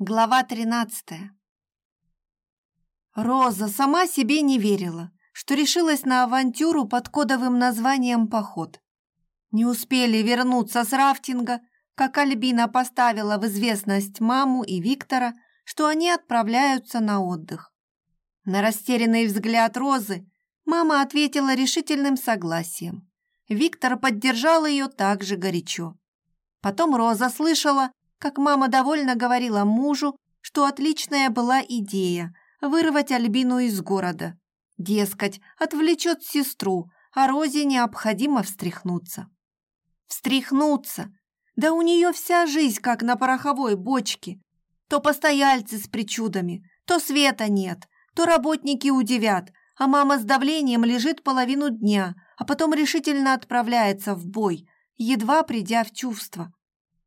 Глава 13 Роза сама себе не верила, что решилась на авантюру под кодовым названием «Поход». Не успели вернуться с рафтинга, как Альбина поставила в известность маму и Виктора, что они отправляются на отдых. На растерянный взгляд Розы мама ответила решительным согласием. Виктор поддержал ее так же горячо. Потом Роза слышала, как мама довольно говорила мужу, что отличная была идея вырвать Альбину из города. Дескать, отвлечет сестру, а Розе необходимо встряхнуться. Встряхнуться! Да у нее вся жизнь как на пороховой бочке. То постояльцы с причудами, то света нет, то работники удивят, а мама с давлением лежит половину дня, а потом решительно отправляется в бой, едва придя в чувство.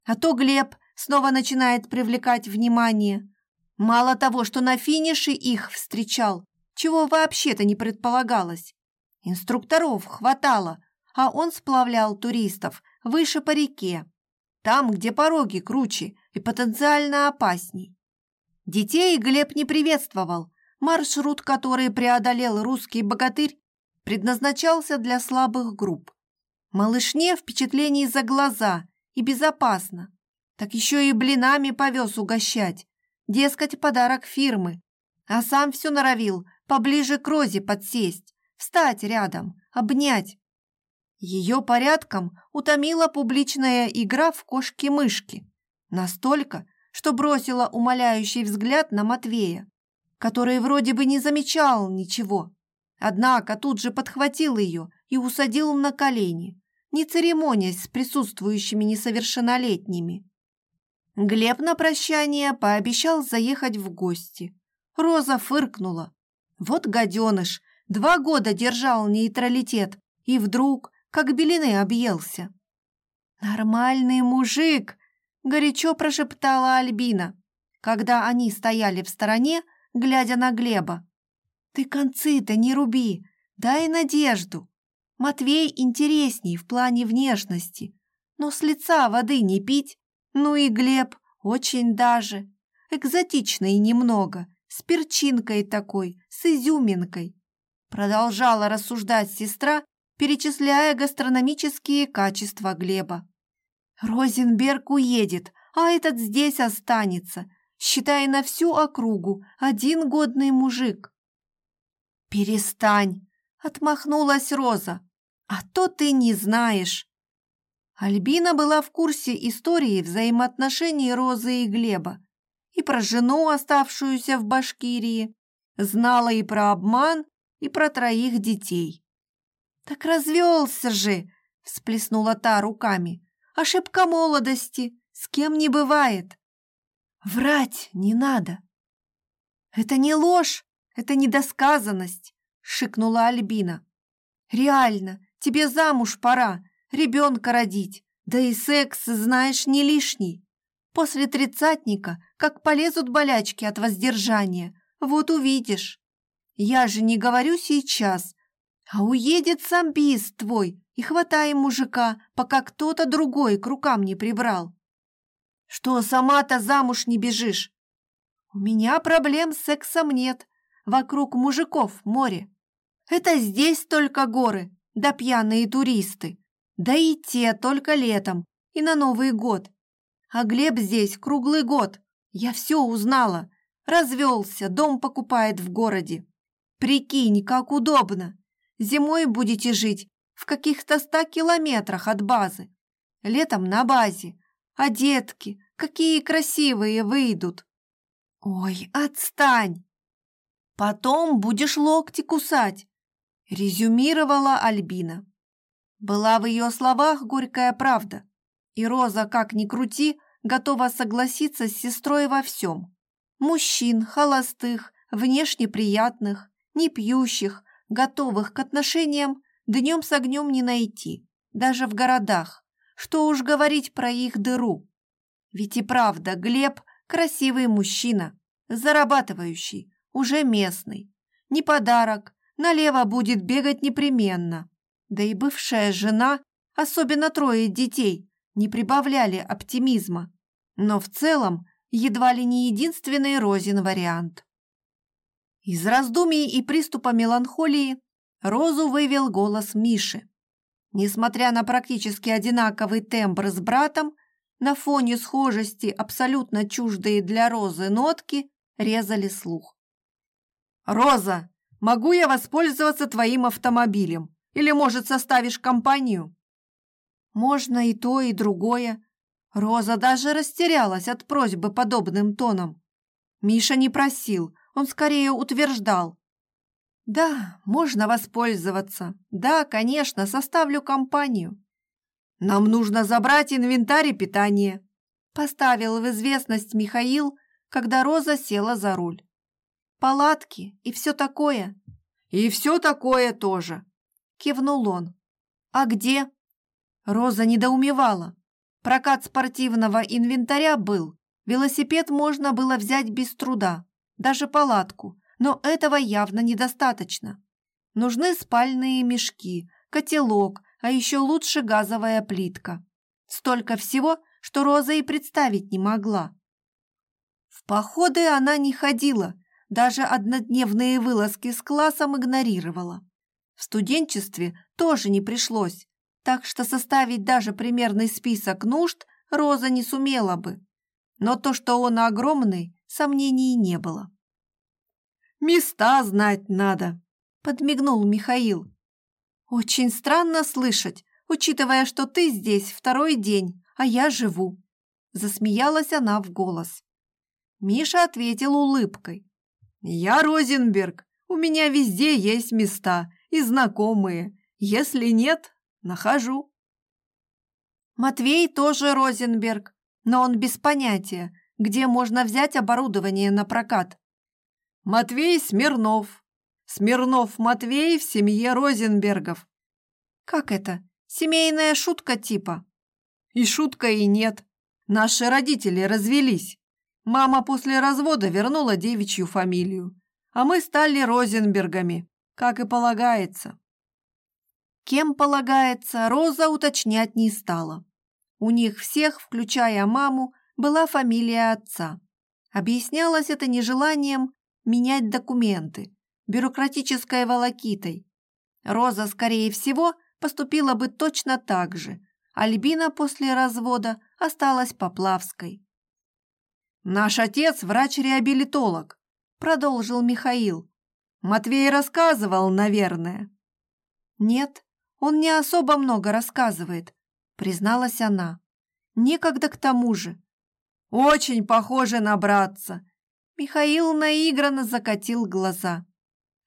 А то Глеб снова начинает привлекать внимание. Мало того, что на финише их встречал, чего вообще-то не предполагалось. Инструкторов хватало, а он сплавлял туристов выше по реке, там, где пороги круче и потенциально опасней. Детей Глеб не приветствовал, маршрут, который преодолел русский богатырь, предназначался для слабых групп. Малышне впечатлений за глаза и безопасно так еще и блинами повез угощать. Дескать, подарок фирмы. А сам все норовил поближе к Розе подсесть, встать рядом, обнять. Ее порядком утомила публичная игра в кошки-мышки. Настолько, что бросила умоляющий взгляд на Матвея, который вроде бы не замечал ничего. Однако тут же подхватил ее и усадил на колени, не церемонясь с присутствующими несовершеннолетними. Глеб на прощание пообещал заехать в гости. Роза фыркнула. Вот гаденыш, два года держал нейтралитет, и вдруг, как белины, объелся. «Нормальный мужик!» – горячо прошептала Альбина, когда они стояли в стороне, глядя на Глеба. «Ты концы-то не руби, дай надежду. Матвей интересней в плане внешности, но с лица воды не пить ну и Глеб очень даже. Экзотичный немного, с перчинкой такой, с изюминкой. Продолжала рассуждать сестра, перечисляя гастрономические качества Глеба. Розенберг уедет, а этот здесь останется, считай на всю округу, один годный мужик. «Перестань!» — отмахнулась Роза. «А то ты не знаешь!» Альбина была в курсе истории взаимоотношений Розы и Глеба, и про жену, оставшуюся в Башкирии, знала и про обман, и про троих детей. «Так развелся же!» – всплеснула та руками. «Ошибка молодости, с кем не бывает!» «Врать не надо!» «Это не ложь, это недосказанность!» – шикнула Альбина. «Реально, тебе замуж пора, ребенка родить, да и секс, знаешь, не лишний. После тридцатника, как полезут болячки от воздержания, вот увидишь. Я же не говорю сейчас, а уедет сам бис твой и хватай мужика, пока кто-то другой к рукам не прибрал. Что, сама-то замуж не бежишь? У меня проблем с сексом нет, вокруг мужиков море. Это здесь только горы, да пьяные туристы. Да и те только летом и на Новый год. А Глеб здесь круглый год. Я все узнала. Развелся, дом покупает в городе. Прикинь, как удобно. Зимой будете жить в каких-то ста километрах от базы. Летом на базе. А детки, какие красивые выйдут. Ой, отстань. Потом будешь локти кусать, резюмировала Альбина. Была в ее словах горькая правда, и Роза, как ни крути, готова согласиться с сестрой во всем. Мужчин, холостых, внешне приятных, не пьющих, готовых к отношениям, днем с огнем не найти, даже в городах. Что уж говорить про их дыру. Ведь и правда, Глеб – красивый мужчина, зарабатывающий, уже местный. Не подарок, налево будет бегать непременно. Да и бывшая жена, особенно трое детей, не прибавляли оптимизма. Но в целом едва ли не единственный Розин вариант. Из раздумий и приступа меланхолии Розу вывел голос Миши. Несмотря на практически одинаковый тембр с братом, на фоне схожести абсолютно чуждые для Розы нотки резали слух. «Роза, могу я воспользоваться твоим автомобилем? Или, может, составишь компанию?» «Можно и то, и другое». Роза даже растерялась от просьбы подобным тоном. Миша не просил, он скорее утверждал. «Да, можно воспользоваться. Да, конечно, составлю компанию». «Нам нужно забрать инвентарь и питание», – поставил в известность Михаил, когда Роза села за руль. «Палатки и все такое». «И все такое тоже», – кивнул он. «А где?» Роза недоумевала. Прокат спортивного инвентаря был. Велосипед можно было взять без труда даже палатку, но этого явно недостаточно. Нужны спальные мешки, котелок, а еще лучше газовая плитка. Столько всего, что Роза и представить не могла. В походы она не ходила, даже однодневные вылазки с классом игнорировала. В студенчестве тоже не пришлось, так что составить даже примерный список нужд Роза не сумела бы. Но то, что он огромный, сомнений не было. «Места знать надо», — подмигнул Михаил. «Очень странно слышать, учитывая, что ты здесь второй день, а я живу», — засмеялась она в голос. Миша ответил улыбкой. «Я Розенберг, у меня везде есть места и знакомые. Если нет, нахожу». Матвей тоже Розенберг, но он без понятия, где можно взять оборудование на прокат. Матвей Смирнов. Смирнов Матвей в семье Розенбергов. Как это? Семейная шутка типа? И шутка, и нет. Наши родители развелись. Мама после развода вернула девичью фамилию, а мы стали Розенбергами, как и полагается. Кем полагается, Роза уточнять не стала. У них всех, включая маму, была фамилия отца. Объяснялось это нежеланием менять документы, бюрократической волокитой. Роза, скорее всего, поступила бы точно так же. Альбина после развода осталась Поплавской. «Наш отец врач-реабилитолог», — продолжил Михаил. «Матвей рассказывал, наверное». «Нет, он не особо много рассказывает», — призналась она. «Некогда к тому же». «Очень похоже на братца», Михаил наигранно закатил глаза.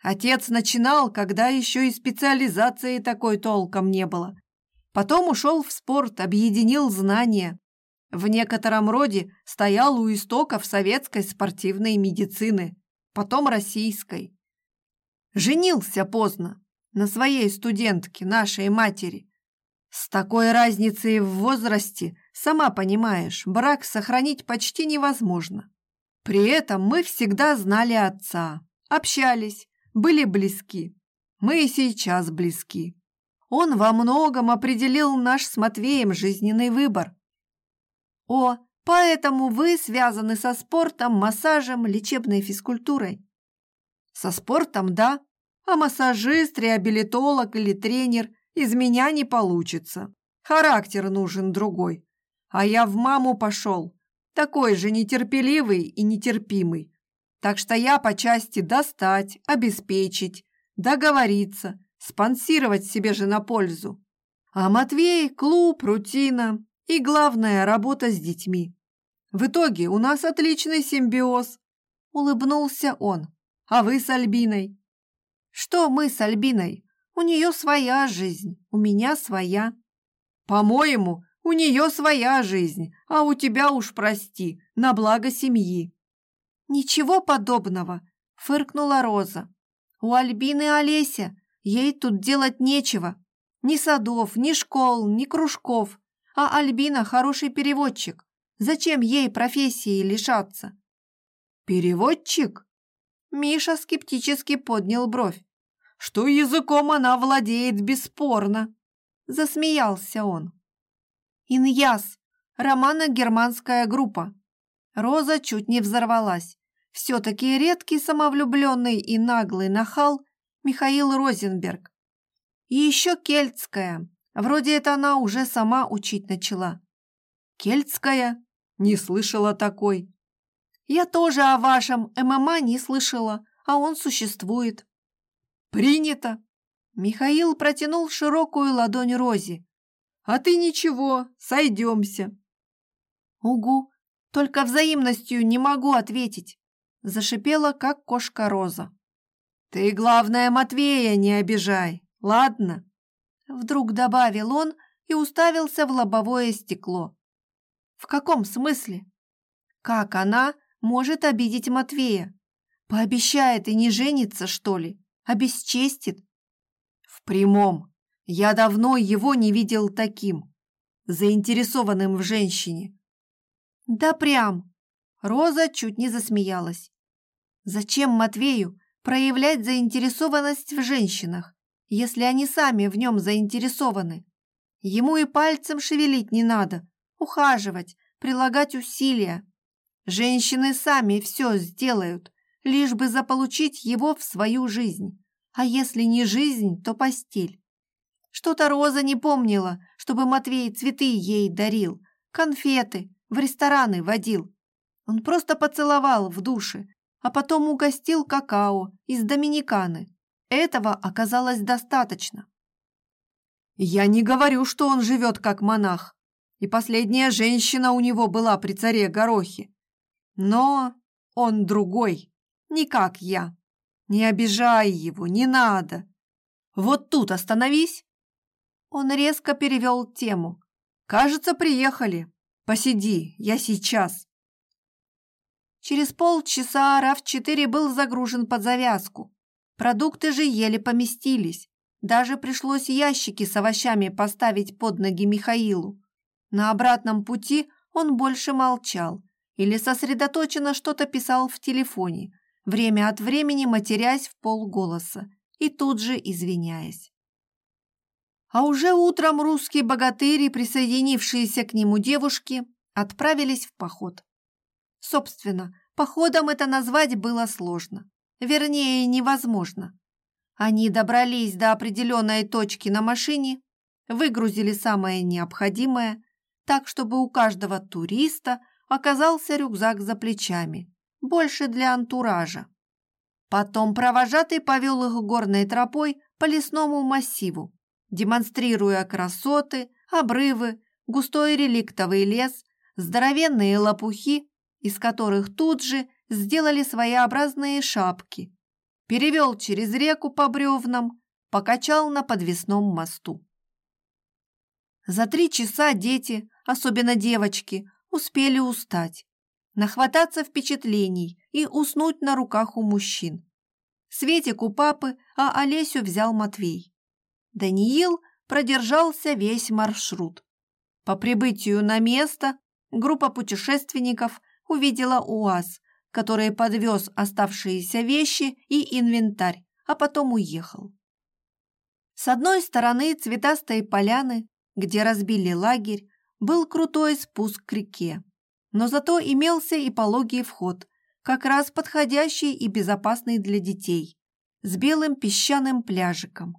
Отец начинал, когда еще и специализации такой толком не было. Потом ушел в спорт, объединил знания. В некотором роде стоял у истоков советской спортивной медицины, потом российской. Женился поздно, на своей студентке, нашей матери. С такой разницей в возрасте, сама понимаешь, брак сохранить почти невозможно. При этом мы всегда знали отца, общались, были близки. Мы и сейчас близки. Он во многом определил наш с Матвеем жизненный выбор. О, поэтому вы связаны со спортом, массажем, лечебной физкультурой. Со спортом, да, а массажист, реабилитолог или тренер из меня не получится. Характер нужен другой. А я в маму пошел, такой же нетерпеливый и нетерпимый. Так что я по части достать, обеспечить, договориться, спонсировать себе же на пользу. А Матвей – клуб, рутина и, главное, работа с детьми. В итоге у нас отличный симбиоз. Улыбнулся он. А вы с Альбиной? Что мы с Альбиной? У нее своя жизнь, у меня своя. По-моему, у нее своя жизнь, а у тебя уж, прости, на благо семьи». «Ничего подобного», — фыркнула Роза. «У Альбины Олеся, ей тут делать нечего. Ни садов, ни школ, ни кружков. А Альбина хороший переводчик. Зачем ей профессии лишаться?» «Переводчик?» Миша скептически поднял бровь. «Что языком она владеет бесспорно!» Засмеялся он. Иньяс, романо-германская группа. Роза чуть не взорвалась. Все-таки редкий самовлюбленный и наглый нахал Михаил Розенберг. И еще кельтская. Вроде это она уже сама учить начала. Кельтская? Не слышала такой. Я тоже о вашем ММА не слышала, а он существует. Принято. Михаил протянул широкую ладонь Розе. А ты ничего, сойдемся. Угу, только взаимностью не могу ответить. Зашипела, как кошка Роза. Ты, главное, Матвея не обижай, ладно? Вдруг добавил он и уставился в лобовое стекло. В каком смысле? Как она может обидеть Матвея? Пообещает и не женится, что ли? Обесчестит? В прямом. Я давно его не видел таким, заинтересованным в женщине. Да прям. Роза чуть не засмеялась. Зачем Матвею проявлять заинтересованность в женщинах, если они сами в нем заинтересованы? Ему и пальцем шевелить не надо, ухаживать, прилагать усилия. Женщины сами все сделают, лишь бы заполучить его в свою жизнь. А если не жизнь, то постель. Что-то Роза не помнила, чтобы Матвей цветы ей дарил, конфеты, в рестораны водил. Он просто поцеловал в душе, а потом угостил какао из Доминиканы. Этого оказалось достаточно. Я не говорю, что он живет как монах, и последняя женщина у него была при царе Горохе. Но он другой, не как я. Не обижай его, не надо. Вот тут остановись. Он резко перевел тему. Кажется, приехали. Посиди, я сейчас. Через полчаса РАВ-4 был загружен под завязку. Продукты же еле поместились. Даже пришлось ящики с овощами поставить под ноги Михаилу. На обратном пути он больше молчал или сосредоточенно что-то писал в телефоне, время от времени матерясь в полголоса и тут же извиняясь. А уже утром русские богатыри, присоединившиеся к нему девушки, отправились в поход. Собственно, походом это назвать было сложно. Вернее, невозможно. Они добрались до определенной точки на машине, выгрузили самое необходимое, так, чтобы у каждого туриста оказался рюкзак за плечами, больше для антуража. Потом провожатый повел их горной тропой по лесному массиву, демонстрируя красоты, обрывы, густой реликтовый лес, здоровенные лопухи, из которых тут же сделали своеобразные шапки, перевел через реку по бревнам, покачал на подвесном мосту. За три часа дети, особенно девочки, успели устать, нахвататься впечатлений и уснуть на руках у мужчин. Светик у папы, а Олесю взял Матвей. Даниил продержался весь маршрут. По прибытию на место группа путешественников увидела УАЗ, который подвез оставшиеся вещи и инвентарь, а потом уехал. С одной стороны цветастой поляны, где разбили лагерь, был крутой спуск к реке, но зато имелся и пологий вход, как раз подходящий и безопасный для детей, с белым песчаным пляжиком.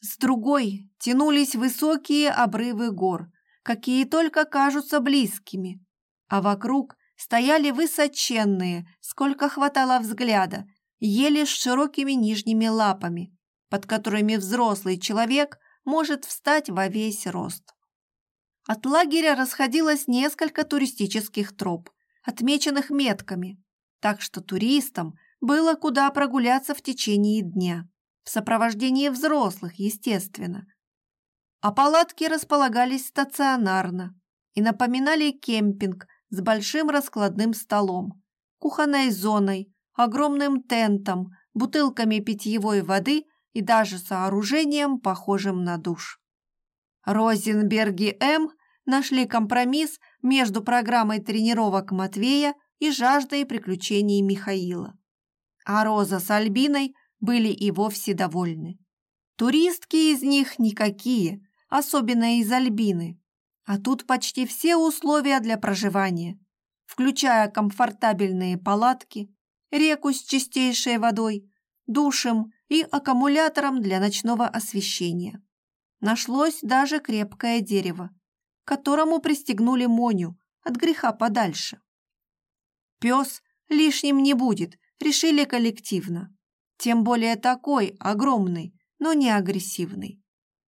С другой тянулись высокие обрывы гор, какие только кажутся близкими, а вокруг стояли высоченные, сколько хватало взгляда, еле с широкими нижними лапами, под которыми взрослый человек может встать во весь рост. От лагеря расходилось несколько туристических троп, отмеченных метками, так что туристам было куда прогуляться в течение дня в сопровождении взрослых, естественно. А палатки располагались стационарно и напоминали кемпинг с большим раскладным столом, кухонной зоной, огромным тентом, бутылками питьевой воды и даже сооружением, похожим на душ. Розенберги М нашли компромисс между программой тренировок Матвея и жаждой приключений Михаила. А Роза с Альбиной были и вовсе довольны. Туристки из них никакие, особенно из Альбины. А тут почти все условия для проживания. включая комфортабельные палатки, реку с чистейшей водой, душем и аккумулятором для ночного освещения. Нашлось даже крепкое дерево, к которому пристегнули Моню от греха подальше. Пес лишним не будет, решили коллективно. Тем более такой огромный, но не агрессивный.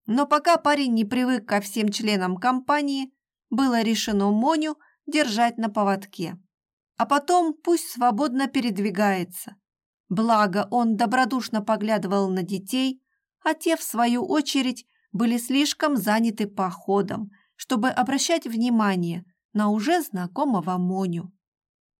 Но пока парень не привык ко всем членам компании, было решено Моню держать на поводке. А потом пусть свободно передвигается. Благо он добродушно поглядывал на детей, а те, в свою очередь, были слишком заняты походом, чтобы обращать внимание на уже знакомого Моню.